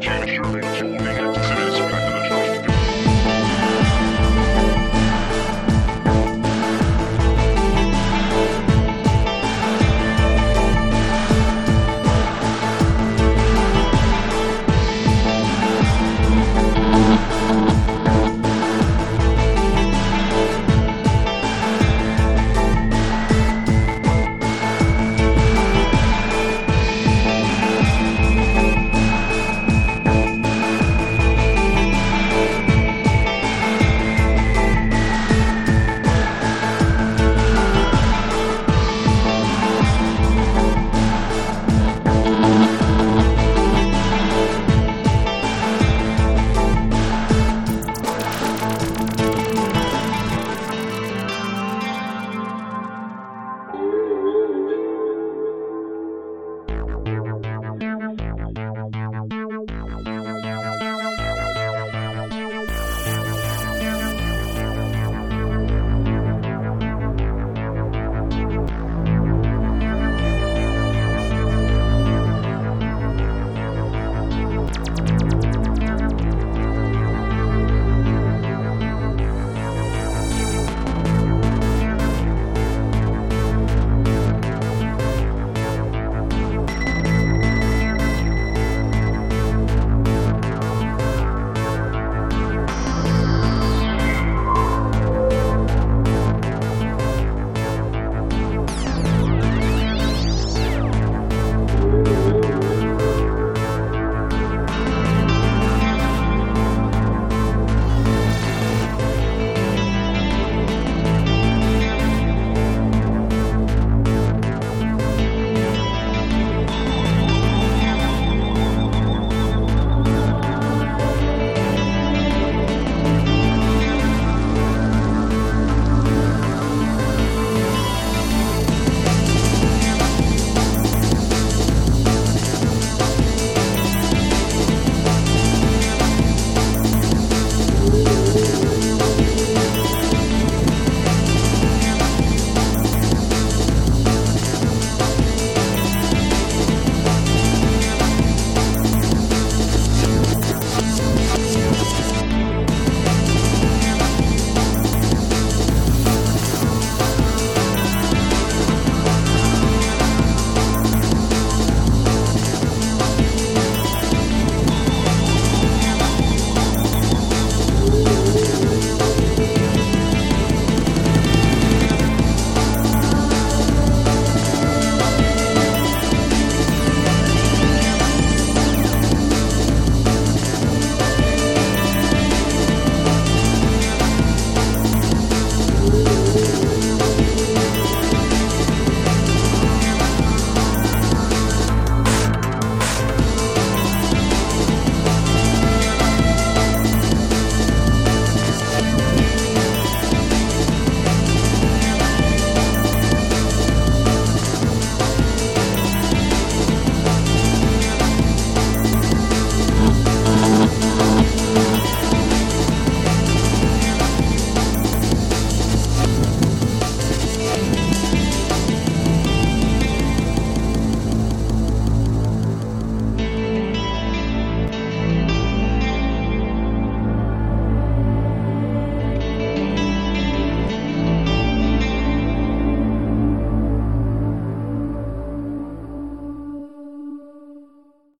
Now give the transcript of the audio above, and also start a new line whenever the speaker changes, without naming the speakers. Capture